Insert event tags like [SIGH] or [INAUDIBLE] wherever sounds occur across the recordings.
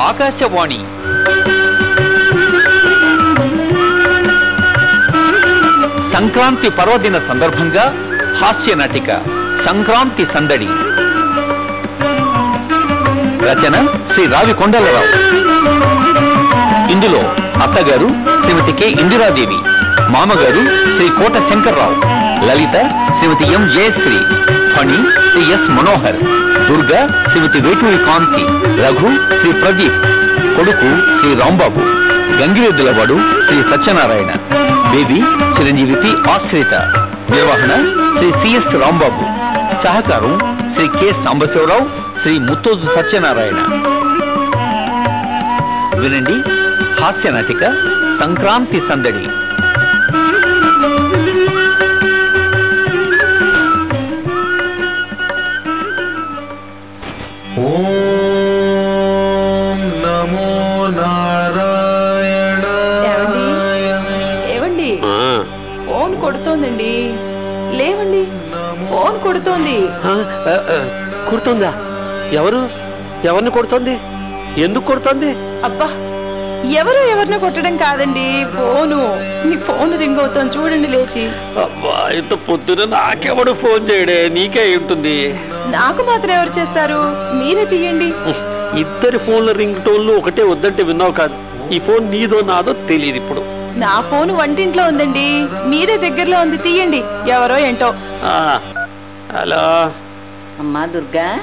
ఆకాశవాణి. సంక్రాంతి పర్వదిన సందర్భంగా హాస్య నటిక సంక్రాంతి సందడి. రచన శ్రీ రావి కొండలరావు. ఇందులో అత్తగారు శ్రీమతి కె ఇందిరాదేవి మామగారు శ్రీ కోట శంకర్రావు లలిత శ్రీమతి ఎం జయశ్రీ ఫణి శ్రీ ఎస్ మనోహర్ దుర్గా శ్రీమతి వేటూరి కాంతి రఘు శ్రీ ప్రదీప్ కొడుకు శ్రీ రాంబాబు గంగిరెద్దులవాడు శ్రీ సత్యనారాయణ బేబీ చిరంజీవి పి ఆశ్రిత నిర్వహణ శ్రీ సిఎస్ రాంబాబు సహకారం శ్రీ కె సాంబశివరావు శ్రీ ముత్తోజు సత్యనారాయణ. వినండి హాస్య నాటిక సంక్రాంతి సందడి. కుడుతుందా? ఎవరు? ఎవరిని కొడుతోంది? ఎందుకు కొడుతోంది? అబ్బా ఎవరు ఎవరిని కొట్టడం కాదండి. ఫోను. మీ ఫోన్ రింగ్ అవుతోంది. చూడండి లేచి. అబ్బా ఇంత పొద్దున నాకెవడు ఫోన్ చేయడే? నీకే ఉంటుంది. నాకు మాత్రం ఎవరు చేస్తారు? మీరే తీయండి. ఇద్దరి ఫోన్ల రింగ్ టోన్లు ఒకటే వద్దంటే విన్నావు కాదు. ఈ ఫోన్ నీదో నాదో తెలియదు ఇప్పుడు. నా ఫోన్ వంటింట్లో ఉందండి. మీరే దగ్గరలో ఉంది. తీయండి. ఎవరో ఏంటో. ఆ, హలో. అమ్మా దుర్గా.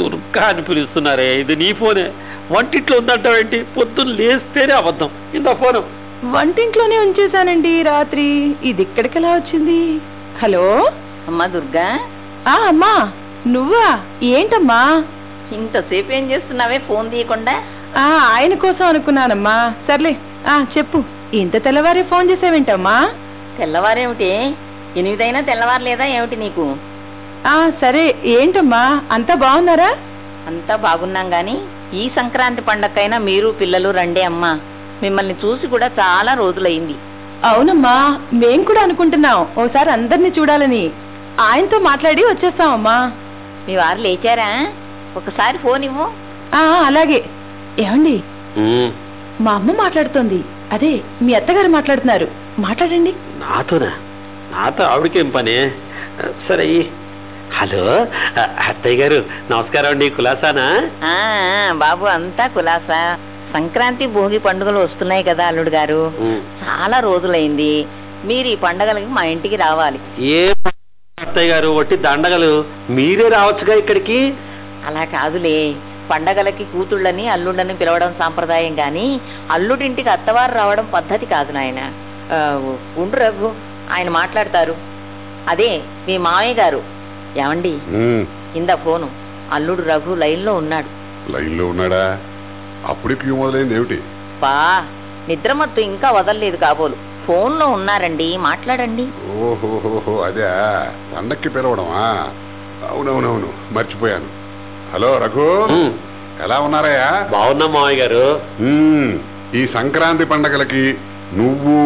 దుర్గా అని పిలుస్తున్నారే ఇది నీ ఫోనే. వంటిట్లో ఉందంటావేంటి? పొద్దున్న లేస్తేనే అబద్ధం. ఇంత ఫోను. వంటింట్లోనే ఉంచేశానండి రాత్రి. ఇది ఇక్కడికి ఎలా వచ్చింది? హలో? అమ్మా దుర్గా. ఆ అమ్మా నువ్వా? ఏంటమ్మా? ఇంతసేపు ఏం చేస్తున్నావే ఫోన్ తీయకుండా? ఆ ఆయన కోసం అనుకున్నానమ్మా. సర్లే ఆ చెప్పు. ఇంత తెల్లవారే ఫోన్ చేసావేంటమ్మా? తెల్లవారేమిటి? ఎనిమిదైనా తెల్లవారలేదా ఏమిటి నీకు? సరే ఏంటమ్మా? అంతా బాగున్నారా? అంతా బాగున్నాం గాని ఈ సంక్రాంతి పండక్కైనా మీరు పిల్లలు రండి అమ్మా. మిమ్మల్ని చూసి కూడా చాలా రోజులైంది అవునమ్మా మేం కూడా అనుకుంటున్నాం. ఓసారి అందరినీ చూడాలని. ఆయనతో మాట్లాడి వచ్చేస్తామమ్మా. మీ వారు లేచారా? ఒకసారి ఫోన్ ఇవ్వు. ఆ అలాగే. ఏమండి? మా అమ్మ మాట్లాడుతోంది. అదే మీ అత్తగారు మాట్లాడుతున్నారు. మాట్లాడండి. నాతోనా? నాతో ఆవిడకేం పని? సరే. హలో అత్తయ్య గారు నమస్కారం అండి కులాసానా? బాబు అంతా కులాసా. సంక్రాంతి భోగి పండుగలు వస్తున్నాయి కదా అల్లుడు గారు. చాలా రోజులైంది. మీరు ఈ పండగలకి మా ఇంటికి రావాలి. ఏ అత్తయ్య గారు ఒట్టి దండగలు మీరే రావచ్చుగా ఇక్కడికి? అలా కాదులే. పండగలకి కూతుళ్ళని అల్లుళ్ళని పిలవడం సాంప్రదాయం గాని అల్లుడింటికి అత్తవారు రావడం పద్ధతి కాదు నాయన. ఉండు రఘు ఆయన మాట్లాడతారు. అదే మీ మామయ్య గారు ఏమండి? ఇంద ఫోను. అల్లుడు రఘు లైన్లో ఉన్నాడు. లైన్లో ఉన్నాడా? అప్పుడే క్యూ మొదలైంది ఏమిటి? బా నిద్రమత్తు ఇంకా వదలలేదు కాబోలు. ఫోన్లో ఉన్నారండి మాట్లాడండి. ఓహోహోహో అదే పండక్కి పిలవడమా? అవునవునవును మర్చిపోయాను. హలో రఘు. ఎలా ఉన్నారయ్యా? బాగున్నా మామయ్య గారు. ఈ సంక్రాంతి పండగలకి నువ్వు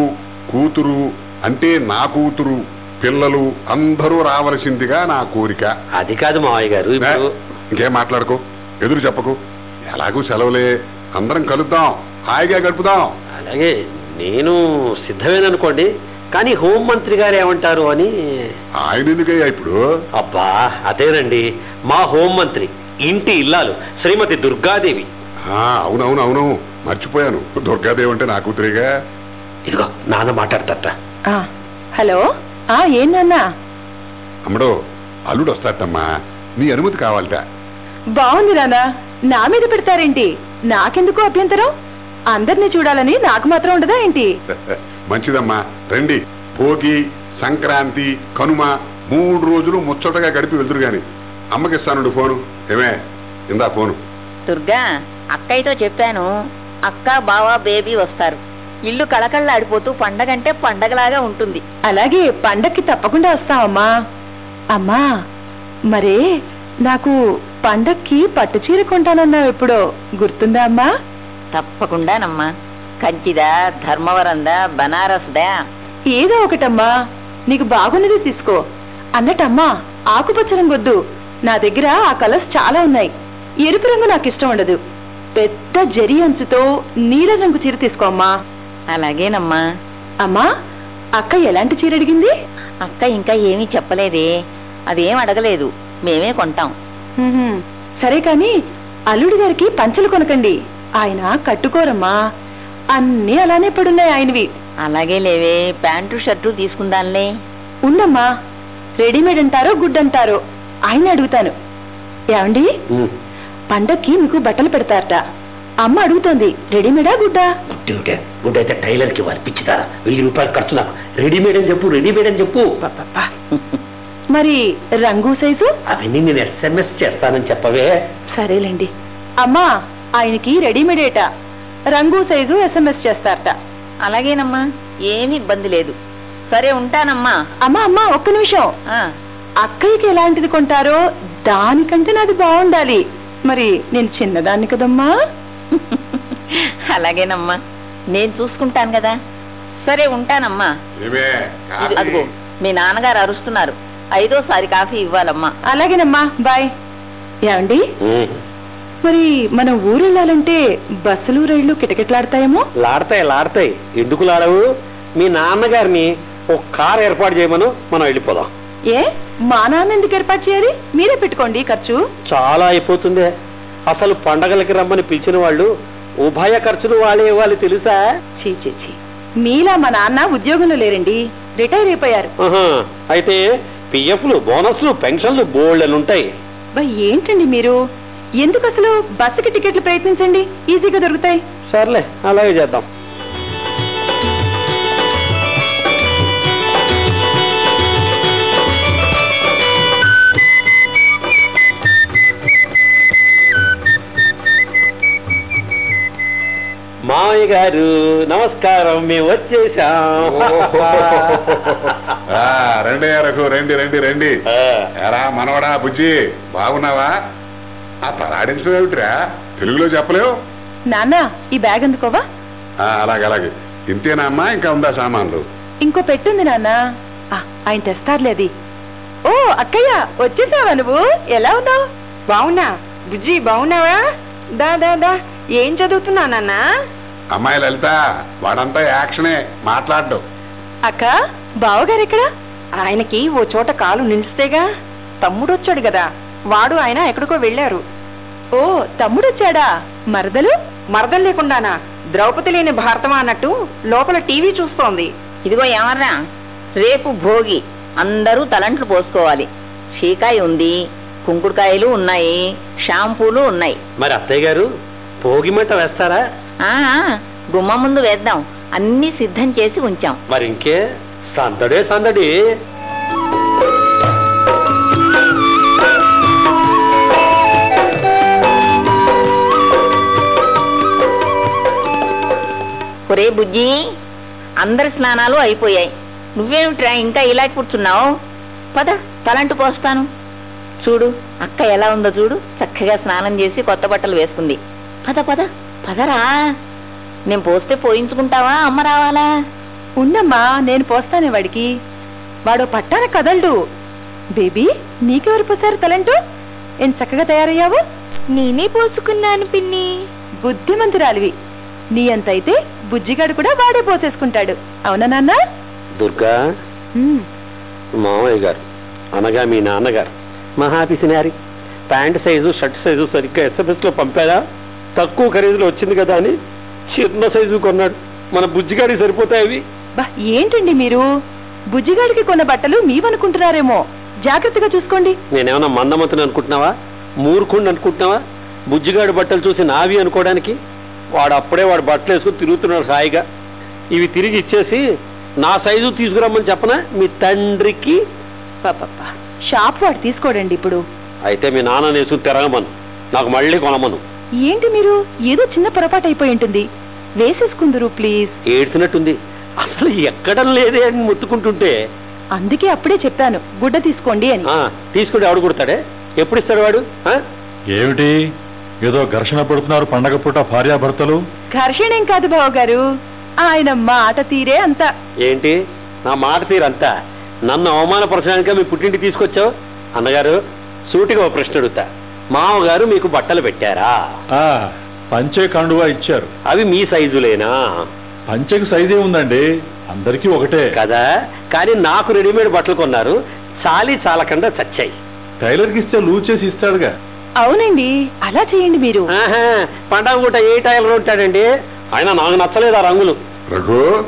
కూతురు అంటే నా కూతురు పిల్లలు అందరూ రావలసిందిగా నా కోరిక. అది కాదు మామయ్య గారు ఇప్పుడు ఇంకేం మాట్లాడుకో? ఎదురు చెప్పకు. ఎలాగూ సెలవులే. అందరం కలుద్దాం. హాయిగా గడుపుదాం. అలాగే నేను సిద్ధమేననుకోండి కానీ హోం మంత్రి గారు ఏమంటారు అని ఆయన ఎందుకయ్యా ఇప్పుడు? అబ్బా అదేనండి. మా హోం మంత్రి ఇంటి ఇల్లాలు శ్రీమతి దుర్గాదేవి. ఆ, అవునవును అవును మర్చిపోయాను. దుర్గాదేవి అంటే నా కూతురేగా? ఇదిగో నాన్న మాట్లాడతారట. ఆ హలో? ఆ ఏందన్నా అమ్మడో అల్లుడు వస్తాడమ్మా నీ అనుమతి కావాలట. బాగుంది నానా నా మీద పెడతారేంటి? నాకెందుకు అభ్యంతరం? అందరినీ చూడాలని నాకు మాత్రం ఉండదా ఏంటి? [LAUGHS] మంచిదమ్మా. రండి. భోగి సంక్రాంతి కనుమ మూడు రోజులు ముచ్చటగా గడిపి వెళ్తురు గాని అమ్మకిస్తానుండు ఫోను. ఏమే ఇందా ఫోను. దుర్గా అక్కయ్యతో చెప్పాను. అక్క బావ బేబీ వస్తారు. ఇల్లు కళకళలాడిపోతూ పండగంటే పండగలాగా ఉంటుంది. అలాగే పండక్కి తప్పకుండా వస్తామమ్మా అమ్మా మరే నాకు పండక్కి పట్టు చీర కొంటానన్నావు ఎప్పుడో. గుర్తుందా అమ్మా? తప్పకుండానమ్మా. కంచిదా ధర్మవరందా బనారస్దా? ఏదో ఒకటమ్మా. నీకు బాగున్నది తీసుకో. అన్నట్టమ్మా ఆకుపచ్చ రంగొద్దు నా దగ్గర ఆ కలర్స్ చాలా ఉన్నాయి. ఎరుపు రంగు నాకు ఇష్టం ఉండదు. పెద్ద జరి అంచుతో నీల రంగు చీర తీసుకో అమ్మా. అలాగేనమ్మా. అమ్మా అక్క ఎలాంటి చీర అడిగింది? అక్క ఇంకా ఏమీ చెప్పలేదే. అదేం అడగలేదు. మేమే కొంటాం. సరే కాని అల్లుడి గారికి పంచలు కొనకండి. ఆయన కట్టుకోరమ్మా. అన్నీ అలానే పడున్నాయి ఆయనవి. అలాగే లేవే. ప్యాంటు షర్టు తీసుకుందాంలే. ఉండమ్మా రెడీమేడ్ అంటారో గుడ్ అంటారో. ఆయన అడుగుతాను. ఏమండి? పండక్కి మీకు బట్టలు పెడతారట. అమ్మ అడుగుతోంది రెడీమేడా గుడ్డా? గుడ్డి గుడ్డి అయితే టైలర్కి వర్పించుతారా వెయ్యి రూపాయలు ఖర్చు నాకు. రెడీమేడ్ అని చెప్పు రెడీమేడ్ అని చెప్పు. మరి రంగు సైజు? అవన్నీ నేను ఎస్ఎంఎస్ చేస్తానని చెప్పవే. సరేలేండి. అమ్మా ఆయనకి రెడీమేడేట. రంగు సైజు ఎస్ఎంఎస్ చేస్తారట. అలాగేనమ్మా ఏమీ ఇబ్బంది లేదు. సరే ఉంటానమ్మా. అమ్మా అమ్మా ఒక్క నిమిషం. ఆ, అక్కయ్యకి ఎలాంటిది కొంటారో దానికంటే నాది బాగుండాలి. మరి నేను చిన్నదాన్ని కదమ్మా. [LAUGHS] అలాగేనమ్మా. నేను చూసుకుంటాను కదా. సరే ఉంటానమ్మా. అదిగో మీ నాన్నగారు అరుస్తున్నారు. ఐదోసారి కాఫీ ఇవ్వాలమ్మా. అలాగేనమ్మా బాయ్. ఏమండి? మరి మనం ఊరు వెళ్ళాలంటే బస్సులు రైళ్ళు కిటకిటలాడతాయేమో? లాడతాయి లాడతాయి. ఎందుకు లాడవు? మీ నాన్నగారిని ఒక కార్ ఏర్పాటు చేయమను మనం వెళ్ళిపోదాం. ఏ? మా నాన్న ఎందుకు ఏర్పాటు చేయాలి? మీరే పెట్టుకోండి ఖర్చు. చాలా అయిపోతుంది. అసలు పండగలకి రమ్మని పిలిచిన వాళ్ళు ఉభయ ఖర్చులు వాళ్ళే ఇవ్వాలి తెలుసా? చీ చీ చీ మీలా మా నాన్న ఉద్యోగంలో లేరండి. రిటైర్ అయిపోయారు. అయితే పిఎఫ్లు బోనస్లు పెన్షన్లు బోల్డ్ ఉంటాయి. ఏంటండి మీరు? ఎందుకు అసలు బస్సుకి టికెట్లు ప్రయత్నించండి? ఈజీగా దొరుకుతాయి. సర్లే అలాగే చేద్దాం. మామయ్య గారు నమస్కారం మేము వచ్చేసాం. [LAUGHS] ఆ, రండి రఘు రండి రండి రండి. ఎరా మనవడా బుజ్జి బాగున్నావా? ఆ తలాడించడం ఏమిట్రా? తెలుగులో చెప్పలేవు? నాన్న ఈ బ్యాగ్ అందుకోవా ఆ, అలాగే అలాగే. ఇంతేనా అమ్మా? ఇంకా ఉందా సామాన్లు? ఇంకో పెట్టుంది నాన్న. ఆ, ఆయన తెస్తారులే అది. ఓ అక్కయ్య వచ్చేసావా నువ్వు? ఎలా ఉన్నావు? బావునా బుజ్జి బావున్నావా దా దా దా. ఏం చదువుతున్నావు నాన్న? అమ్మాయి లలిత వాడంతా యాక్షనే మాట్లాడు అక్క బావగారు ఎక్కడ? ఆయనకి ఓ చోట కాలు నిలిస్తేగా తమ్ముడు వచ్చాడు కదా వాడు ఆయన ఎక్కడికో వెళ్ళారు. ఓ తమ్ముడు వచ్చాడా మరదలు? మరదలు లేకుండానా? ద్రౌపది లేని భారతమా అన్నట్టు లోపల టీవీ చూస్తోంది. ఇదిగో ఏమర్రా? రేపు భోగి. అందరూ తలంట్లు పోసుకోవాలి. చీకాయ ఉంది కుంకుడుకాయలు ఉన్నాయి షాంపూలు ఉన్నాయి. మరి అత్తయ్య గారు భోగి మంట వేస్తారా? గుమ్మం ముందు వేద్దాం. అన్నీ సిద్ధం చేసి ఉంచాం. మరి ఇంకే సందడే సందడి. ఒరే బుజ్జి అందరి స్నానాలు అయిపోయాయి. నువ్వేమిట్రా ఇంకా ఇలా కూర్చున్నావు? పద తలంటు పోస్తాను. చూడు అక్క ఎలా ఉందో చూడు. చక్కగా స్నానం చేసి కొత్త బట్టలు వేసుకుంది. పద పద. పదరా. నేను పోస్తే పోయించుకుంటావా? అమ్మ రావాలా? ఉన్నమ్మా నేను పోస్తానే వాడికి. వాడు పట్టాన కదలడు. బేబీ నీకెవరు పోసారు తలంటూ? ఏం చక్కగా తయారయ్యావు? నేనే పోసుకున్నాను పిన్ని. బుద్ధిమంతురాలివి. నీ అంతైతే బుజ్జిగాడు కూడా వాడే పోసేసుకుంటాడు. అవునా నాన్న? దుర్గా? ఉమ్, మామయ్య గారు అనగా మీ నాన్నగారు. మహాపిసినారి ప్యాంట్ సైజు షర్ట్ సైజు సరిగ్గా ఎస్ఎంఎస్లో పంపారా? తక్కువ ఖరీదులో వచ్చింది కదా అని చిన్న సైజు కొన్నాడు. మన బుజ్జిగాడికి సరిపోతాయి అవి. బా ఏంటండి మీరు? బుజ్జిగాడికి కొన్న బట్టలు మీవనుకుంటున్నారేమో. జాగ్రత్తగా చూసుకోండి. నేనేమన్నా మందమతుని అనుకుంటున్నావా? మూర్ఖుండి అనుకుంటున్నావా? బుజ్జిగాడి బట్టలు చూసి నావి అనుకోవడానికి వాడు అప్పుడే వాడు బట్టలు వేసుకుని తిరుగుతున్నాడు హాయిగా. ఇవి తిరిగి ఇచ్చేసి నా సైజు తీసుకురమ్మని చెప్పనా? మీ తండ్రికి. షాప్ వాడు తీసుకోడండి ఇప్పుడు. అయితే మీ నాన్న వేసుకుని తిరగమను. నాకు మళ్ళీ కొనమను. ఏంటి మీరు? ఏదో చిన్న పొరపాటు అయిపోయి ఉంటుంది. వేసేసుకుందరు ప్లీజ్. ఏడ్చినట్టుంది. అసలు ఎక్కడం లేదే అని ముత్తుకుంటుంటే. అందుకే అప్పుడే చెప్పాను గుడ్డ తీసుకోండి అని. ఆ, తీసుకుంటే ఆవిడ కుడతాడే? ఎప్పుడు ఇస్తాడు వాడు? ఆ? ఏమిటి? ఏదో ఘర్షణ పడుతున్నారు పండగ పూట భార్యాభర్తలు? ఘర్షణేం కాదు బావగారు. ఆయన మాట తీరే అంత. ఏంటి? నా మాట తీరంతా. నన్ను అవమానపరచడానికే మీ పుట్టింటికి తీసుకొచ్చావు? అన్నగారు సూటిగా ఒక ప్రశ్న అడుగుతా. మామగారు మీకు బట్టలు పెట్టారా? ఆ పంచే కండువా ఇచ్చారు. అవి మీ సైజులేనా? పంచెకి సైజే ఉందండి. అందరికీ ఒకటే. కదా? కానీ నాకు రెడీమేడ్ బట్టలు కొన్నారు. చాలీ చాలకుండా చచ్చాయి. టైలర్కి ఇస్తే లూజ్ చేసి ఇస్తాడుగా. అవునండి. అలా చేయండి మీరు. ఆహా, పండగ పూట ఏ టైలర్ ఉంటాడండి? ఆయన నాకు నచ్చలేదు ఆ రంగులు? రఘు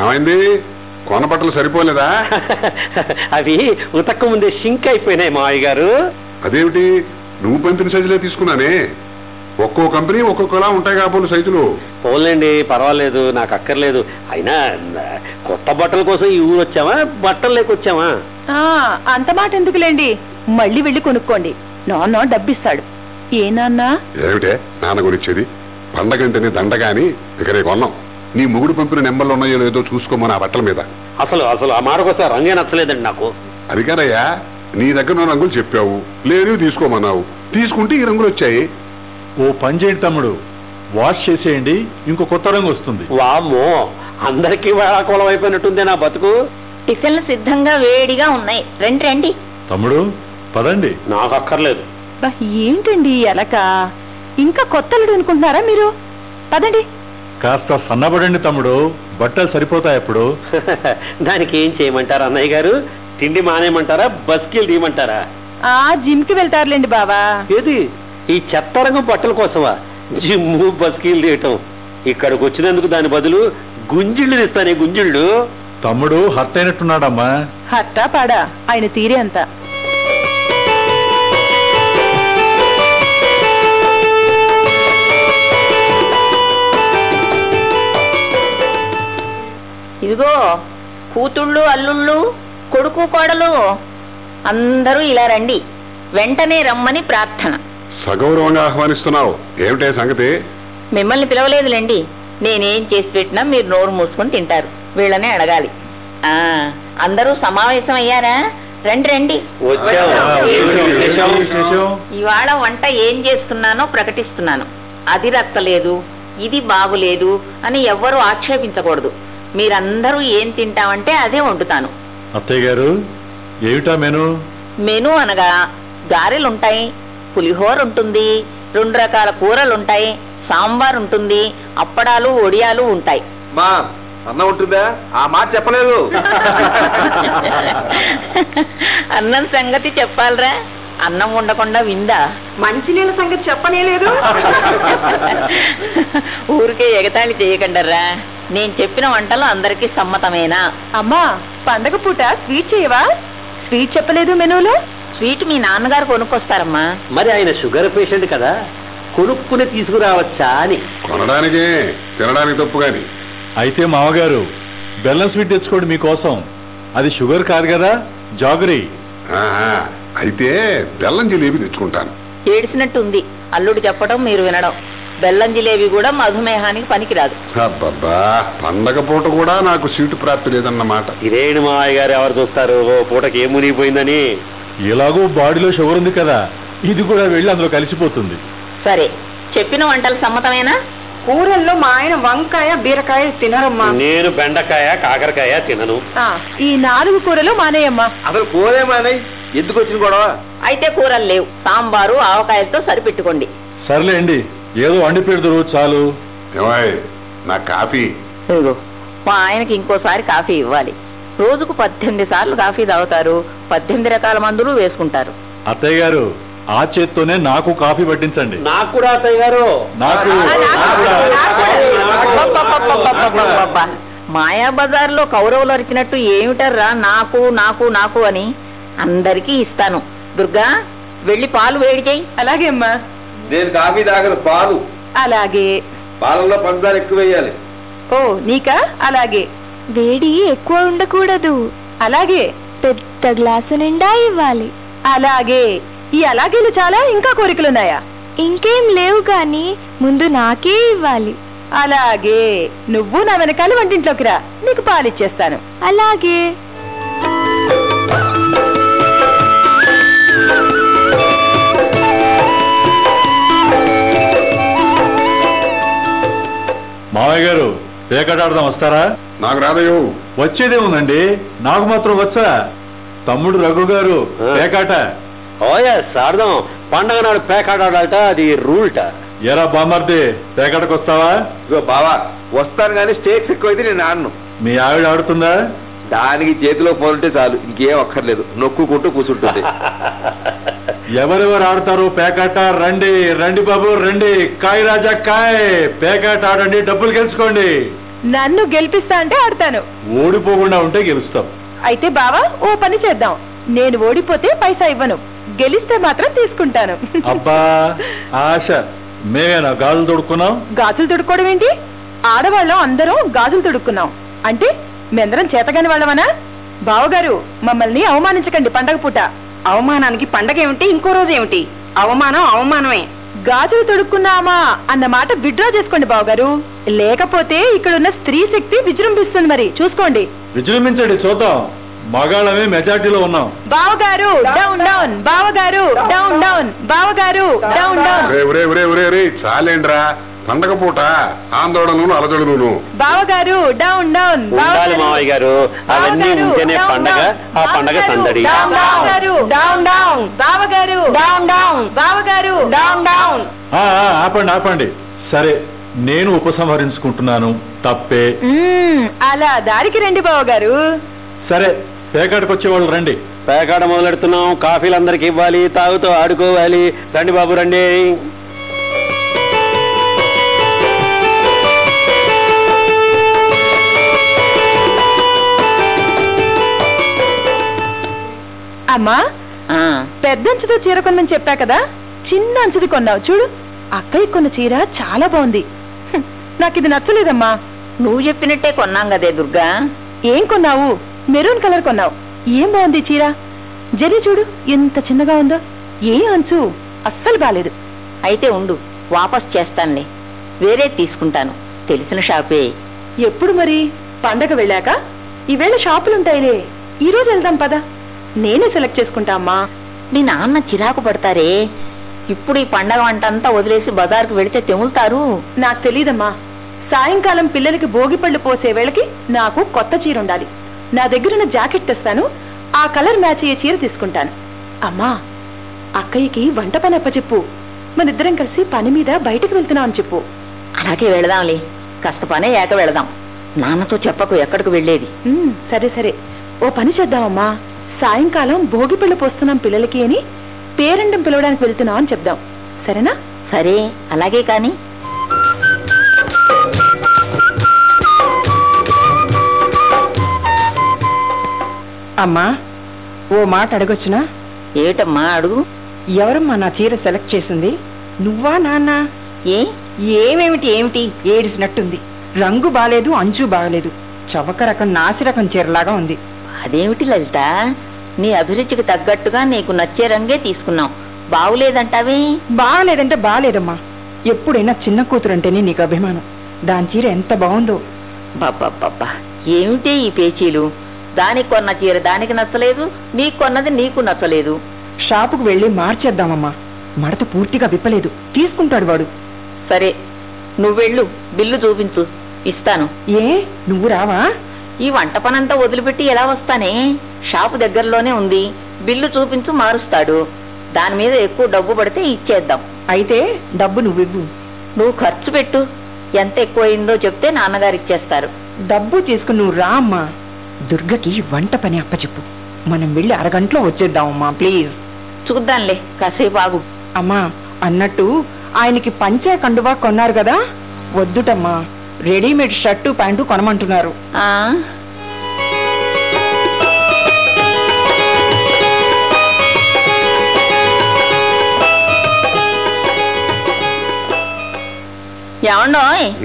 ఏమైంది? కొన బట్టలు సరిపోలేదా? [LAUGHS] అవి ఉతక్క ముందే షింక్ అయిపోయినాయి మావయ్య గారు. అదేమిటి? నువ్వు పంపిన సైజులే తీసుకున్నానే. ఒక్కో కంపెనీ ఒక్కొక్కలా ఉంటాయి కాబోలు సైజులు. పోలేండి పర్వాలేదు నాకు అక్కర్లేదు. అయినా కొత్త బట్టల కోసం ఈ ఊరు వచ్చామా? బట్టలు లేకొచ్చామా ఆ అంత మాట ఎందుకులేండి? మళ్ళీ వెళ్ళి కొనుక్కోండి. నాన్న డబ్బిస్తాడు. ఏ నాన్నా? ఏమిటే? నాన్న గురించేది పండగంటేనే దండగాని ఇక రేపు కొన్నాం నీ మొగుడు పంపిన నెంబర్లు ఉన్నాయో లేదో చూసుకోమని ఆ బట్టల మీద. అసలు అసలు ఆ మాటకొస్తే రంగే నచ్చలేదండి నాకు. అది కాదయ్యా. నీ దగ్గర ఉన్న రంగులు చెప్పావు. లేనివి తీసుకోమన్నావు. తీసుకుంటే ఈ రంగులు వచ్చాయి. ఓ పని చేయండి తమ్ముడు. వాష్ చేసేయండి ఇంకో కొత్త రంగు వస్తుంది. వామ్మో అందరికీ వేళాకోళం అయిపోయినట్టుంది నా బతుకు. టిఫిన్లు సిద్ధంగా వేడిగా ఉన్నాయి. రండి రండి. తమ్ముడు పదండి. నాకు అక్కర్లేదు బా, ఏంటండి ఈ అలక? ఇంకా కొత్తలుడు అనుకుంటున్నారా మీరు? పదండి. కాస్త సన్నబడండి తమ్ముడు. బట్టలు సరిపోతాయి అప్పుడు. [LAUGHS] దానికి ఏం చేయమంటారా అన్నయ్య గారు? తిండి మానేయమంటారా బస్కిల్ తీయమంటారా ఆ జిమ్కి వెళ్తారులేండి బావా. ఏది? ఈ చెత్త రంగం బట్టల కోసమా? జిమ్ము బస్కీలు తీయటం ఇక్కడికి వచ్చినందుకు దాని బదులు గుంజిళ్ళు ఇస్తానే గుంజిళ్ళు. తమ్ముడు హర్ట్ అయినట్టున్నాడమ్మా. హట్టా పాడా. ఆయన తీరే అంత. ఇదిగో కూతుళ్ళు అల్లుళ్ళు కొడుకు కోడలు. అందరూ ఇలా రండి. వెంటనే రమ్మని ప్రార్థన. సగౌరవంగా ఆహ్వానిస్తున్నావు. ఏమిటే సంగతి? మిమ్మల్ని పిలవలేదులేండి. నేనేం చేసి పెట్టినా మీరు నోరు మూసుకొని తింటారు. వీళ్ళనే అడగాలి. ఆ అందరూ సమావేశం అయ్యారా? రండి రండి? ఇవాళ వంట ఏం చేస్తున్నానో ప్రకటిస్తున్నాను. అది రక్కలేదు ఇది బాగులేదు అని ఎవ్వరూ ఆక్షేపించకూడదు. మీరందరూ ఏం తింటామంటే అదే వండుతాను. అత్తయ్య గారు ఏమిటా మెను? మెను అనగా గారెలుంటాయి పులిహోర ఉంటుంది రెండు రకాల కూరలుంటాయి సాంబార్ ఉంటుంది అప్పడాలు ఒడియాలు ఉంటాయి. మా అన్నం ఉంటుందా? ఆ మాట చెప్పలేదు. అన్నం సంగతి చెప్పాలరా. అన్నం ఉండకుండా విందా? మంచినీళ్ళ సంగతి చెప్పనేలేదు. [LAUGHS] ఊరికే ఎగతాళి చేయకండర్రా. నేను చెప్పిన వంటలు అందరికీ సమ్మతమేనా? అమ్మా పండగ పూట స్వీట్ చేయవా? స్వీట్ చెప్పలేదు మెనూలో? స్వీట్ మీ నాన్నగారు కొనుక్కొస్తారమ్మా. మరి ఆయన షుగర్ పేషెంట్ కదా కొనుక్కుని తీసుకురావచ్చా అని. కొనడానికే తినడానికి తప్పు గాని అయితే మామగారు బెల్లం స్వీట్ తెచ్చుకోండి మీకోసం. అది షుగర్ కాదు కదా జాగరీ. ఆహా, అయితే బెల్లం జిలేబీ తెచ్చుకుంటాను. ఏడిసినట్టుంది. అల్లుడు చెప్పడం మీరు వినడం. బెల్లం జిలేబీ కూడా మధుమేహానికి పనికిరాదు. అబ్బబ్బా పండగ పూట కూడా నాకు సీటు ప్రాప్తి లేదన్నమాట. ఇదేంటి మా గారు ఎవరు చూస్తారు? ఓ పూటకి ఏం మునిగిపోయిందని? ఎలాగో బాడీలో షుగర్ ఉంది కదా ఇది కూడా వెళ్ళి అందులో కలిసిపోతుంది. సరే చెప్పిన వంటలు సమ్మతమేనా? కూరల్లో మా ఆయన వంకాయ బీరకాయ తినరమ్మా. నేను బెండకాయ కాకరకాయ తినను. ఆ, ఈ నాలుగు కూరలు మానేయమ్మా. అసలు కోరేమానయ్ ఎందుకు వచ్చింది కూడా అయితే కూరలు లేవు. సాంబారు ఆవకాయలతో సరిపెట్టుకోండి. సర్లేండి ఏదో వండి పెడతారు చాలు. నా కాఫీ. మా ఆయనకి ఇంకోసారి కాఫీ ఇవ్వాలి. రోజుకు పద్దెనిమిది సార్లు కాఫీ తాగుతారు. పద్దెనిమిది రకాల మందులు వేసుకుంటారు. అత్తయ్య గారు ఆ చేత్తోనే నాకు కాఫీ పట్టించండి. నాకు కూడా అత్తయ్య గారు. నాకు మాయా బజార్లో కౌరవులు అరిచినట్టు ఏమిటర్రా? నాకు నాకు నాకు అని. అందరికీ ఇస్తాను. దుర్గా వెళ్ళి పాలు వేడి చేయి. అలాగే అమ్మా. నేను కాఫీ తాగను పాలు. అలాగే. పాలల్లో పంచదార ఎక్కువ వేయాలి. ఓ నీకా? అలాగే. వేడి ఎక్కువ ఉండకూడదు. అలాగే. పెద్ద గ్లాసు నిండా ఇవ్వాలి. అలాగే. ఈ అలాగేలు చాలా ఇంకా కోరికలున్నాయా? ఇంకేం లేవు కానీ ముందు నాకే ఇవ్వాలి. అలాగే. నువ్వు నా వెనకాల వంటింట్లోకి రా. నీకు పాలిచ్చేస్తాను. అలాగే. మామయ్య గారు పేకటాడదాం వస్తారా? నాకు రాదయ్యో వచ్చేదే ఉందండి. నాకు మాత్రం వచ్చా. తమ్ముడు రఘు గారు. పేకాట. ఆడదాం. పండగ నాడు పేకాడాడట అది రూల్ట. ఎరా బామర్ది పేకటకు వస్తావా ఇగో బావా వస్తాను కానీ స్టేక్స్ ఎక్కువైతే నేను ఆడను. మీ ఆవిడ ఆడుతుందా? దానికి చేతిలో ఫోన్ ఉంటే చాలు. ఇంకేం అక్కర్లేదు. నొక్కుకుంటూ కూర్చుంటుంది [LAUGHS] ఎవరెవరు ఆడతారు? పేకాట రండి. రండి బాబు రండి. కాయ్ రాజా కాయ్. పేకాట ఆడండి. డబ్బులు గెలుచుకోండి. నన్ను గెలిపిస్తా అంటే ఆడతాను. ఓడిపోకుండా ఉంటే గెలుస్తాం. అయితే బావా ఓ పని చేద్దాం. నేను ఓడిపోతే పైసా ఇవ్వను. గెలిస్తే మాత్రం తీసుకుంటాను. అబ్బా [LAUGHS] ఆశ. మేమేనా గాజులు తొడుక్కున్నాం? గాజులు తుడుక్కోవడం ఏంటి? ఆడవాళ్ళం అందరం గాజులు తుడుక్కున్నాం. అంటే మెందరం చేతగాని వాళ్ళమనా? బావగారు మమ్మల్ని అవమానించకండి పండగ పూట. అవమానానికి పండగ ఏమిటి ఇంకో రోజు ఏమిటి? అవమానం అవమానమే. గాజులు తొడుక్కున్నామా అన్న మాట విడ్డ్రా చేసుకోండి బావగారు. లేకపోతే ఇక్కడున్న స్త్రీ శక్తి విజృంభిస్తుంది మరి. చూసుకోండి. విజృంభించండి చూద్దాం. మగాళ్ళమే మెజార్టీలో ఉన్నాం. బావగారు డౌన్ డౌన్ బావగారు డౌన్ డౌన్ బావగారు డౌన్ డౌన్ చాలేండ్రా? పండగ పూట ఆందోళనను అలజడును బావగారు డౌన్ డౌన్ ఉండాలి మావయ్య గారు. అవన్నీ ఉంటేనే పండగ ఆ పండగ సందడి. బావగారు డౌన్ డౌన్ బావగారు డౌన్ డౌన్ బావగారు డౌన్ డౌన్ ఆ, ఆ, ఆపండి ఆపండి. సరే నేను ఉపసంహరించుకుంటున్నాను. తప్పే. అలా దారికి రండి బావగారు. సరే పేకాటకు వచ్చేవాళ్ళు రండి. పేకాట మొదలెడుతున్నాం. కాఫీలు అందరికి ఇవ్వాలి తాగుతూ ఆడుకోవాలి. రండి బాబు రండి. అమ్మా పెద్ద అంచుతో చీర కొనని చెప్పా కదా చిన్న అంచుది కొన్నావు చూడు. అక్కయ్య కొన్న చీర చాలా బాగుంది. నాకు ఇది నచ్చలేదమ్మా. నువ్వు చెప్పినట్టే కొన్నాం కదే దుర్గా. ఏం కొన్నావు? మెరూన్ కలర్ కొన్నావు. ఏం బాగుంది చీర? జరి చూడు ఎంత చిన్నగా ఉందో. ఏ అంచు? అస్సలు బాలేదు. అయితే ఉండు వాపస్ చేస్తానులే. వేరే తీసుకుంటాను. తెలిసిన షాపే. ఎప్పుడు మరి? పండగ వెళ్ళాక? ఈవేళ షాపులుంటాయిలే. ఈ రోజు వెళ్దాం పద. నేనే సెలెక్ట్ చేసుకుంటా అమ్మా. మీ నాన్న చిరాకు పడతారే. ఇప్పుడు ఈ పండగ వంటంతా వదిలేసి బజార్కు వెళితే తెములుతారు. నాకు తెలీదమ్మా. సాయంకాలం పిల్లలకి భోగిపళ్ళు పోసే వేళకి నాకు కొత్త చీర ఉండాలి. నా దగ్గరున్న జాకెట్ తెస్తాను. ఆ కలర్ మ్యాచ్ అయ్యే చీర తీసుకుంటాను. అమ్మా అక్కయ్యకి వంట పని అప్పచెప్పు. మనిద్దరం కలిసి పని మీద బయటకు వెళ్తున్నాం అని చెప్పు. అలాగే వెళదాంలే. కాస్త పనే ఏక వెళదాం. నాన్నతో చెప్పకు ఎక్కడికి వెళ్ళేది. సరే సరే. ఓ పని చేద్దామమ్మా. సాయంకాలం భోగిపళ్ళు పోస్తున్నాం పిల్లలకి అని పేరండం పిలవడానికి వెళ్తున్నాం అని చెప్దాం. సరేనా? సరే అలాగే కాని. అమ్మా ఓ మాట అడగొచ్చునా? ఏటమ్మా అడుగు? ఎవరమ్మా నా చీర సెలెక్ట్ చేసింది? నువ్వా నాన్న? ఏ? ఏమేమిటి ఏమిటి? ఏడిసినట్టుంది. రంగు బాలేదు అంచు బాగలేదు చవక రకం నాసి రకం చీరలాగా ఉంది. అదేమిటి లలిత? నీ అభిరుచికి తగ్గట్టుగా నీకు నచ్చే రంగే తీసుకున్నాం. బాగులేదంటావే బాగలేదంటే బాగలేదమ్మా ఎప్పుడైనా చిన్న కూతురంటేనే నీకు అభిమానం. దాని చీర ఎంత బాగుందో బాబ్బా ఏమిటే ఈ పేచీలు? దానికి కొన్న చీర దానికి నచ్చలేదు నీకు కొన్నది నీకు నచ్చలేదు. షాపుకు వెళ్ళి మార్చేద్దామమ్మా. మడత పూర్తిగా విప్పలేదు. తీసుకుంటాడు వాడు. సరే నువ్వెళ్ళు బిల్లు చూపించు. ఇస్తాను. ఏ? నువ్వు రావా? ఈ వంట పనంతా వదిలిపెట్టి ఎలా వస్తానే? షాపు దగ్గరలోనే ఉంది. బిల్లు చూపించు మారుస్తాడు. దాని మీద ఎక్కువ డబ్బు పడితే ఇచ్చేద్దాం. అయితే డబ్బు నువ్వివ్వు. నువ్వు ఖర్చు పెట్టు. ఎంత ఎక్కువైందో చెప్తే నాన్నగారు ఇచ్చేస్తారు. డబ్బు తీసుకుని నువ్వు రా అమ్మా. దుర్గకి వంట పని అప్పచెప్పు. మనం వెళ్ళి అరగంటలో వచ్చేద్దామమ్మా ప్లీజ్. చూద్దాంలే కాసేపు ఆగు. అమ్మా అన్నట్టు ఆయనకి పంచే కండువా కొన్నారు కదా? వద్దుటమ్మా. రెడీమేడ్ షర్టు ప్యాంటు కొనమంటున్నారు.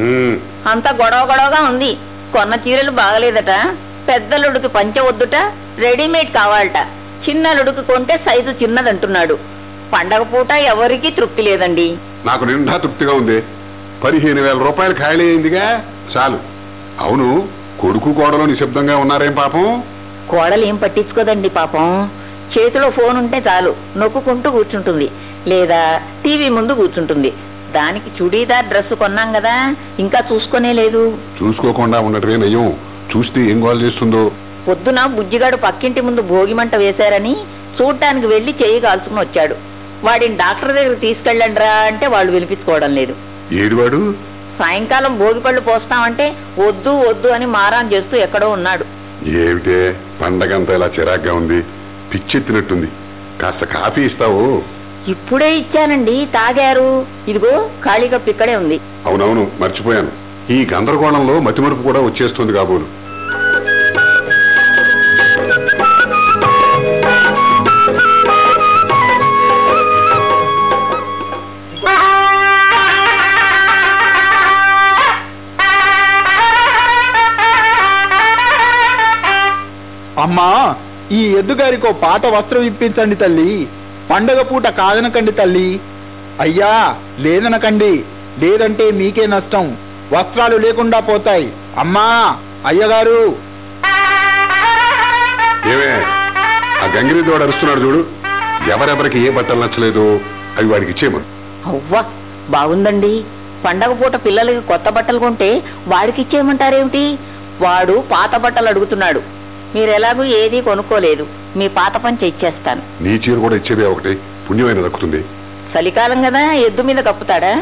ఉమ్, అంత గొడవ గొడవగా ఉంది. కొన్న చీరలు బాగలేదట. పెద్దలుడికి పంచ వద్దుట రెడీమేడ్ కావాలట. చిన్నలుడికి కొంటే సైజు చిన్నదంటున్నాడు. పండగ పూట ఎవరికీ తృప్తి లేదండి. నాకు నిండా తృప్తిగా ఉంది. పదిహేను వేల రూపాయలు ఖాళీ అయిందిగా. చాలు. అవును కొడుకు కోడలు నిశ్శబ్దంగా ఉన్నారేం పాపం? కోడలు ఏం పట్టించుకోదండి పాపం. చేతిలో ఫోన్ ఉంటే చాలు నొక్కుంటూ కూర్చుంటుంది. లేదా టీవీ ముందు కూర్చుంటుంది. దానికి చుడీదార్ డ్రెస్ కొన్నాం కదా ఇంకా చూసుకునే లేదు. చూసుకోకుండా ఉండటమే నయం చూస్తే ఏం గోల్ చేస్తుందో? పొద్దున బుజ్జిగాడు పక్కింటి ముందు భోగిమంట వేశారని చూడ్డానికి వెళ్ళి చేయి కాల్చుకుని వచ్చాడు. వాడిని డాక్టర్ దగ్గరికి తీసుకెళ్ళండి రా అంటే వాళ్ళు వినిపించుకోవడం లేదు. ఏడివాడు? సాయంకాలం భోగిపళ్ళు పోస్తామంటే వద్దు వద్దు అని మారాన్ చేస్తూ ఎక్కడో ఉన్నాడు. ఏమిటే? పండగంతా ఇలా చిరాగ్గా ఉంది. పిచ్చెత్తినట్టుంది. కాస్త కాఫీ ఇస్తావు? ఇప్పుడే ఇచ్చానండి. తాగారు. ఇదిగో ఖాళీ కప్పు ఇక్కడే ఉంది. అవునవును మర్చిపోయాను. ఈ గందరగోళంలో మతిమరుపు కూడా వచ్చేస్తుంది కాబోలు. ఎద్దుగారికో పాత వస్త్రం ఇప్పించండి తల్లి. పండగ పూట కాదనకండి తల్లి. అయ్యా లేదనకండి. లేదంటే మీకే నష్టం. వస్త్రాలు లేకుండా పోతాయి. అమ్మా అయ్యగారు. ఏమే ఆ అరుస్తున్నాడు చూడు. ఎవరెవరికి ఏ బట్టలు నచ్చలేదు అవి వాడికి ఇచ్చేయమను. అవ్వా బాగుందండి. పండగ పూట పిల్లలకి కొత్త బట్టలు కొంటే వాడికి ఇచ్చేయమంటారేమిటి? వాడు పాత బట్టలు అడుగుతున్నాడు. మీరు ఎలాగూ ఏదీ కొనుక్కోలేదు. మీ పాత పంచ ఇచ్చేస్తాను నీ చీర కూడా ఇచ్చేదే ఒకటి. పుణ్యమైన దక్కుతుంది. చలికాలం కదా ఎద్దు మీద కప్పుతాడా?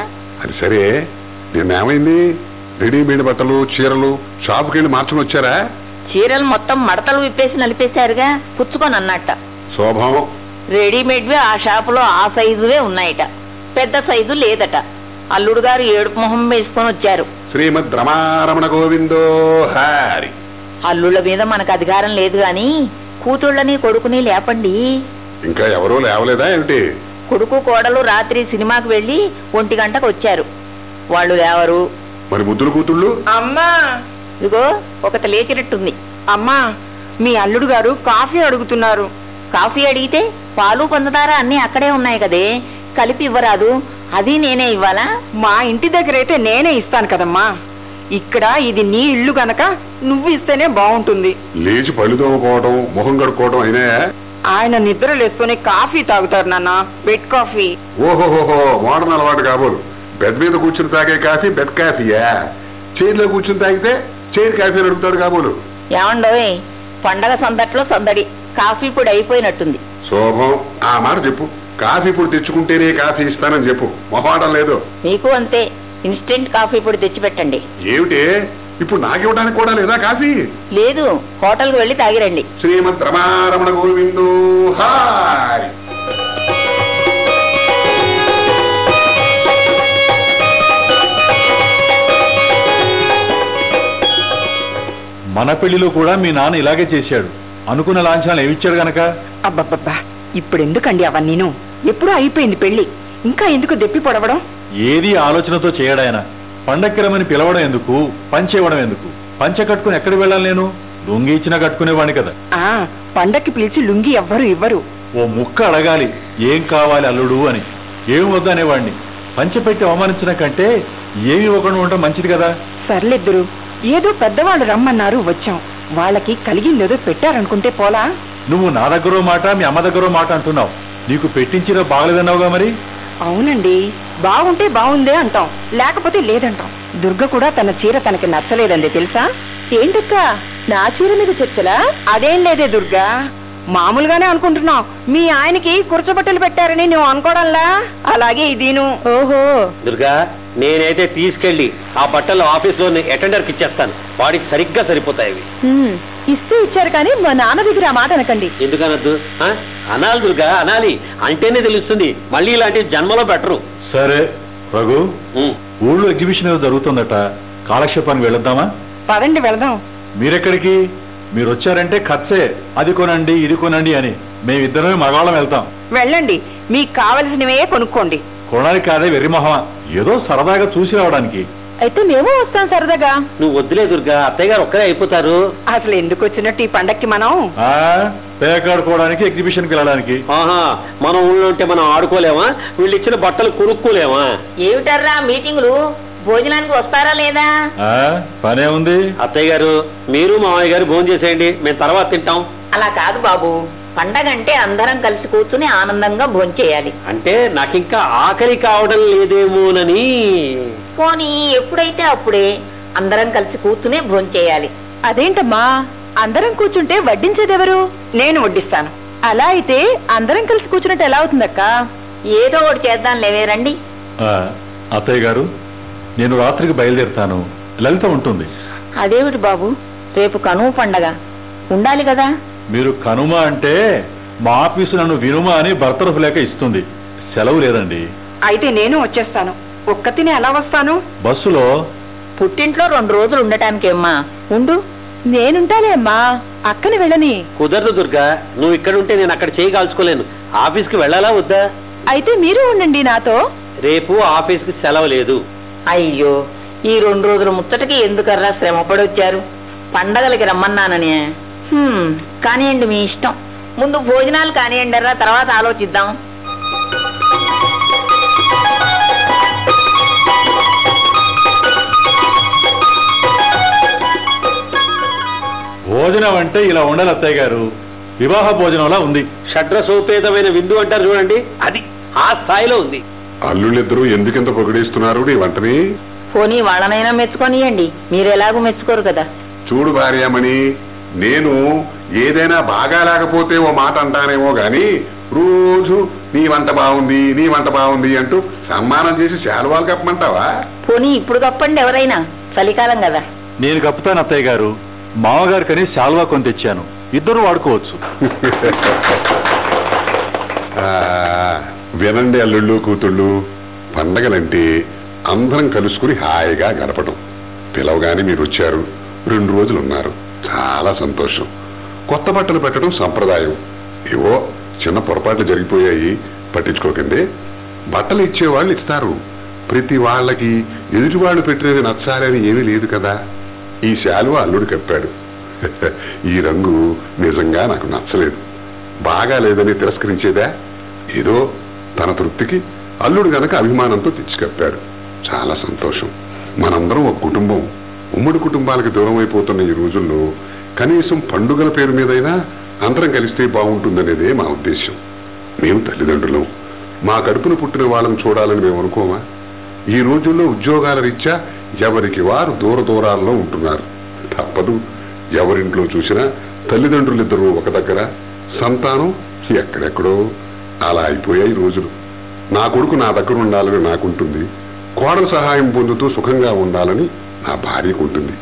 అది సరే. నిన్నేమైంది రెడీమేడ్ బట్టలు చీరలు షాపుకి వెళ్ళి మార్చుకుని వచ్చారా? చీరలు మొత్తం మడతలు విప్పేసి నలిపేశారుగా పుచ్చుకొని అన్నట్ట శోభం రెడీమేడ్వి ఆ షాపులో ఆ సైజువే ఉన్నాయట. పెద్ద సైజు లేదట. అల్లుడు గారు ఏడుపు మొహం వేసుకొని వచ్చారు. శ్రీమద్ రమారమణ గోవిందో హారి. అల్లుళ్ళ మీద మనకు అధికారం లేదు గాని కూతుళ్ళని కొడుకుని లేపండి. ఇంకా ఎవరూ లేవలేదా ఏమిటి? కొడుకు కోడలు రాత్రి సినిమాకి వెళ్ళి ఒంటి గంటకు వచ్చారు. వాళ్ళు లేవరు. మరి ముద్దులు కూతుళ్ళు? అమ్మా! ఇదిగో ఒకటి లేచినట్టుంది. అమ్మా మీ అల్లుడు గారు కాఫీ అడుగుతున్నారు. కాఫీ అడిగితే పాలు పంచదార అన్నీ అక్కడే ఉన్నాయి కదే. కలిపి ఇవ్వరాదు. అది నేనే ఇవ్వాలా? మా ఇంటి దగ్గర అయితే నేనే ఇస్తాను కదమ్మా. ఇక్కడ ఇది నీ ఇల్లు గనక నువ్వు ఇస్తేనే బాగుంటుంది. లేచి పళ్ళు తోముకోవడం ముఖం కడుక్కోవడం అయినాయా ఆయన నిద్ర లేసుకుని కాఫీ తాగుతారు నాన్న బెడ్ కాఫీ. ఓహోహోహో మోడర్న్ అలవాటు కాబోలు. బెడ్ మీద కూర్చుని తాగే కాఫీ బెడ్ కాఫీయా? చైర్లో కూర్చుని తాగితే చైర్ కాఫీ అని అడుగుతాడు కాబోలు. ఏమండోయ్ పండగ సందట్లో సందడి కాఫీ పొడి అయిపోయినట్టుంది. శోభం ఆ మాట చెప్పు. కాఫీ పొడి తెచ్చుకుంటేనే కాఫీ ఇస్తానని చెప్పు. మొహాటం లేదు. మీకు అంతే. ఇన్స్టెంట్ కాఫీ పొడి తెచ్చిపెట్టండి. ఏమిటే? ఇప్పుడు నాకివ్వడానికి కూడా లేదా కాఫీ? లేదు హోటల్కి వెళ్ళి తాగిరండి. శ్రీమద్ రమారమణ గోవిందో హాయ్! మన పెళ్ళిలో కూడా మీ నాన్న ఇలాగే చేశాడు. అనుకున్న లాంఛనాలు ఏమిచ్చాడు గనక? అబ్బబ్బబ్బా ఇప్పుడు ఎందుకండి అవన్నీను? ఎప్పుడూ అయిపోయింది పెళ్ళి. ఇంకా ఎందుకు దెప్పి పొడవడం? ఏది ఆలోచనతో చేయడాయన. పండక్కి రమ్మని పిలవడం ఎందుకు? పంచె ఇవ్వడం ఎందుకు? పంచె కట్టుకుని ఎక్కడికి వెళ్ళాలి నేను? లొంగి ఇచ్చినా కట్టుకునేవాడిని కదా. ఆ పండక్కి పిలిచి లుంగి ఎవ్వరు ఇవ్వరు. ఓ ముక్క అడగాలి. ఏం కావాలి అల్లుడు అని. ఏం వద్దు అనేవాడిని పంచె పెట్టి అవమానించిన కంటే ఏమి ఇవ్వకుండా ఉండటం మంచిది కదా. సర్లేద్దరు. ఏదో పెద్దవాళ్ళు రమ్మన్నారు వచ్చాం. వాళ్ళకి కలిగిందేదో పెట్టారనుకుంటే పోలా? నువ్వు నా దగ్గరో మాట మీ అమ్మ దగ్గరో మాట అంటున్నావు. నీకు పెట్టించినా బాగలేదన్నావుగా మరి? అవునండి. బాగుంటే బాగుందే అంటాం లేకపోతే లేదంటాం. దుర్గ కూడా తన చీర తనకి నచ్చలేదండి తెలుసా? ఏంటక్క? నా చీర మీద చర్చలా? అదేం లేదే దుర్గా? మామూలుగానే అనుకుంటున్నాం మీ ఆయనకి కుర్చబట్టలు పెట్టారని నువ్వు అనుకోవడంలా? అలాగే ఇదీను. ఓహో. దుర్గా నేనైతే తీసుకెళ్ళి ఆ బట్టలు ఆఫీస్లో అటెండర్కి ఇచ్చేస్తాను. వాడికి సరిగ్గా సరిపోతాయి ఇస్తూ ఇచ్చారు కానీ మా నాన్న దగ్గర ఆ మాట అనకండి. ఎందుకనద్దు? ఆ? అనాలి దుర్గా అనాలి. అంటేనే తెలుస్తుంది. మళ్ళీ ఇలాంటి జన్మలో బెటరు. సరే రఘు. ఊళ్ళో ఎగ్జిబిషన్ ఏదో జరుగుతుందట. కాలక్షేపానికి వెళ్ళొద్దామా పదండి వెళదాం. మీరెక్కడికి? మీరు వచ్చారంటే ఖర్చే. అది కొనండి ఇది కొనండి అని. మేమిద్దరమే మగాళ్ళం వెళ్తాం. వెళ్ళండి. మీకు కావలసినవే కొనుక్కోండి. కొనడానికి కాదే వెర్రిమొహమా ఏదో సరదాగా చూసి రావడానికి. అయితే మేము వస్తాం సరదాగా. నువ్వు వద్దులే దుర్గా అత్తయ్య గారు ఒక్కరే అయిపోతారు. అసలు ఎందుకు వచ్చినట్టు ఈ పండక్కి మనం? ఆ పేకాడుకోవడానికి ఎగ్జిబిషన్కి వెళ్ళడానికి. ఆహా మనం ఊళ్ళో ఉంటే మనం ఆడుకోలేమా? వీళ్ళు ఇచ్చిన బట్టలు కొనుక్కోలేమా? ఏమిటర్రా మీటింగులు? భోజనానికి వస్తారా లేదా? పనే ఉంది. అత్తయ్య గారు మీరు మామయ్య గారు భోజనం చేసేయండి మేము తర్వాత తింటాం. అలా కాదు బాబు. పండగ అంటే అందరం కలిసి కూర్చుని ఆనందంగా భోంచేయాలి అంటే నాకింకా ఆకలి కావడం లేదేమోనని. పోనీ ఎప్పుడైతే అప్పుడే అందరం కలిసి కూర్చునే భోంచేయాలి అదేంటమ్మా? అందరం కూర్చుంటే వడ్డించేదెవరు? నేను వడ్డిస్తాను. అలా అయితే అందరం కలిసి కూర్చున్నట్టు ఎలా అవుతుందక్క? ఏదో ఒకటి చేద్దాం లేవే రండి. ఆ, అత్తయ్య గారు నేను రాత్రికి బయలుదేరుతాను. లలిత ఉంటుంది. అదేమిటి బాబు? రేపు కనుమ పండగ. ఉండాలి కదా? మీరు కనుమ అంటే మా ఆఫీసు నన్ను వినుమ అని బర్తరఫ్ లేక ఇస్తుంది. సెలవు లేదండి. అయితే నేను వచ్చేస్తాను. ఒక్కతిని ఎలా వస్తాను బస్సులో పుట్టింట్లో రెండు రోజులు ఉండటానికేమ్మా ఉండు. నేనుంటాలే అమ్మా. అక్కని వెళ్ళని. కుదరదు దుర్గా. నువ్వు ఇక్కడ ఉంటే నేను అక్కడ చేయి కాల్చుకోలేను. ఆఫీస్కి వెళ్ళాలా వద్దా? అయితే మీరు ఉండండి నాతో. రేపు ఆఫీస్కి సెలవు లేదు. అయ్యో ఈ రెండు రోజులు ముచ్చటకి ఎందుకర్రా శ్రమపడి వచ్చారు? పండగలకి రమ్మన్నానని. హ్మ్, కానివ్వండి మీ ఇష్టం. ముందు భోజనాలు కానివ్వండి రా తర్వాత ఆలోచిద్దాం. భోజనం అంటే ఇలా ఉండాలి అత్తయ్య గారు. వివాహ భోజనంలా ఉంది. షడ్రసోపేతమైన విందు అంటారు చూడండి. అది ఆ స్థాయిలో ఉంది. అల్లుళ్ళిద్దరూ ఎందుకింత పొగిడేస్తున్నారు నీ వంటని పోనీ వాళ్ళనైనా మెచ్చుకొనియండి. మీరు ఎలాగూ మెచ్చుకోరు కదా. చూడు భార్యమణి నేను ఏదైనా బాగా లేకపోతే ఓ మాట అంటానేమో గాని రోజు నీ వంట బాగుంది నీ వంట బాగుంది అంటూ సన్మానం చేసి శాలువాలు కప్పమంటావా? పోనీ ఇప్పుడు కప్పండి ఎవరైనా. చలికాలం కదా. నేను కప్పుతాను అత్తయ్య గారు. మామగారికని శాల్వా కొని తెచ్చాను. ఇద్దరు వాడుకోవచ్చు. [LAUGHS] ఆ, వినండి అల్లుళ్ళు కూతుళ్ళు పండగలంటే అందరం కలుసుకుని హాయిగా గడపడం పిలవగానే మీరు వచ్చారు. రెండు రోజులు ఉన్నారు చాలా సంతోషం. కొత్త బట్టలు పెట్టడం సంప్రదాయం. ఏవో చిన్న పొరపాట్లు జరిగిపోయాయి. పట్టించుకోకండి. బట్టలు ఇచ్చేవాళ్ళు ఇస్తారు. ప్రతి వాళ్ళకి ఎదుటివాళ్ళు పెట్టినది నచ్చాలని ఏమీ లేదు కదా. ఈ శాలువ అల్లుడు కప్పాడు [LAUGHS] ఈ రంగు నిజంగా నాకు నచ్చలేదు. బాగా లేదని తిరస్కరించేదా? ఏదో తన తృప్తికి అల్లుడు గనక అభిమానంతో తెచ్చికప్పాడు. చాలా సంతోషం. మనందరం ఒక కుటుంబం. ఉమ్మడి కుటుంబాలకు దూరం అయిపోతున్న ఈ రోజుల్లో కనీసం పండుగల పేరు మీదైనా అందరం కలిస్తే బాగుంటుందనేదే మా ఉద్దేశం మేము తల్లిదండ్రులం. మా కడుపున పుట్టిన వాళ్ళని చూడాలని మేము అనుకోమా? ఈ రోజుల్లో ఉద్యోగాల రీత్యా ఎవరికి వారు దూర దూరాల్లో ఉంటున్నారు. తప్పదు. ఎవరింట్లో చూసినా తల్లిదండ్రులిద్దరూ ఒక దగ్గర. సంతానం ఎక్కడెక్కడో అలా అయిపోయాయి రోజులు. నా కొడుకు నా దగ్గర ఉండాలని నాకుంటుంది. కోడల సహాయం పొందుతూ సుఖంగా ఉండాలని నా భార్యకు ఉంటుంది.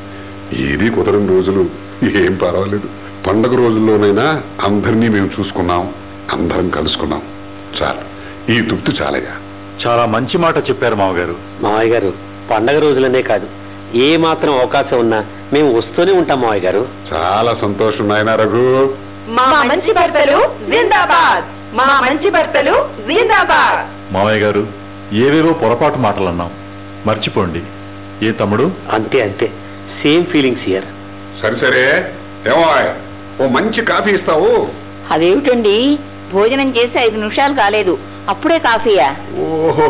ఏదీ కుదరని రోజులు ఏం పర్వాలేదు. పండగ రోజుల్లోనైనా అందరినీ మేము చూసుకున్నాం అందరం కలుసుకున్నాం. చాలు. ఈ తృప్తి చాలయ్యా. చాలా మంచి మాట చెప్పారు మామగారు. మావయ్య గారు పండగ రోజులనే కాదు. ఏ మాత్రం అవకాశం ఉన్నా మేము వస్తూనే ఉంటాం మావయ్య గారు. చాలా సంతోషం నాయన రఘు. మా మంచి భర్తలు జిందాబాద్! మా మంచి భర్తలు జిందాబాద్ మామయ్య గారు ఏవేవో పొరపాటు మాటలు అన్నాం మర్చిపోండి. ఏ తమ్ముడు? అంతే అంతే. సేమ్ ఫీలింగ్స్ ఇయర్ సరే సరే. ఏమో ఓ మంచి కాఫీ ఇస్తావు. అదేమిటండి? భోజనం చేసి ఐదు నిమిషాలు కాలేదు. అప్పుడే కాఫీయా? ఓహో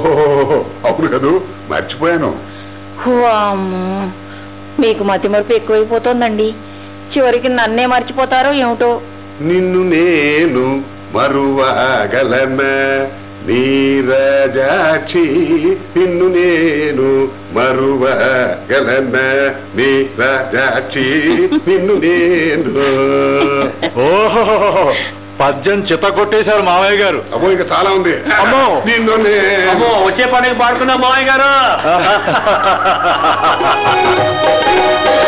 అవును కదూ. మర్చిపోయాను. మీకు మతి మరుపు ఎక్కువైపోతోందండి. చివరికి నన్నే మర్చిపోతారో ఏమిటో? నిన్ను నేను మరువగలన నీరజాక్షి నిన్ను నేను మరువగలన నీరజాక్షి నిన్ను నేను. ఓహో పద్యం చిత్త కొట్టేశారు మామయ్య గారు. అమ్మో ఇంకా చాలా ఉంది. అమ్మో. నిన్ను నేను. అమ్మో వచ్చే పండుగ పాడుకుందాం మావయ్య గారు. [LAUGHS]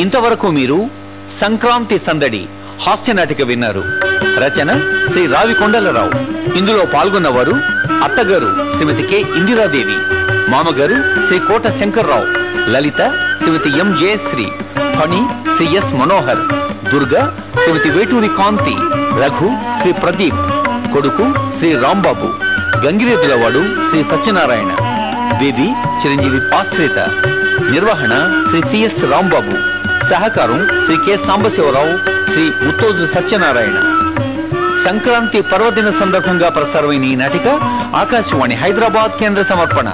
ఇంతవరకు మీరు సంక్రాంతి సందడి హాస్య నాటిక విన్నారు. రచన శ్రీ రావి కొండలరావు. ఇందులో పాల్గొన్నవారు అత్తగారు శ్రీమతి కె. ఇందిరాదేవి. మామగారు శ్రీ కోట శంకర్రావు. లలిత శ్రీమతి ఎం. జయశ్రీ. ఫణి శ్రీ ఎస్. మనోహర్. దుర్గా శ్రీమతి వేటూరి కాంతి. రఘు శ్రీ ప్రదీప్. కొడుకు శ్రీ రాంబాబు. గంగిరెద్దులవాడు శ్రీ సత్యనారాయణ. బేబీ చిరంజీవి పాశ్రేత. నిర్వహణ శ్రీ సిఎస్ రాంబాబు. సహకారం శ్రీ కె. సాంబశివరావు శ్రీ ముత్తోజు సత్యనారాయణ. సంక్రాంతి పర్వదిన సందర్భంగా ప్రసారమైన ఈ నాటిక ఆకాశవాణి హైదరాబాద్ కేంద్ర సమర్పణ.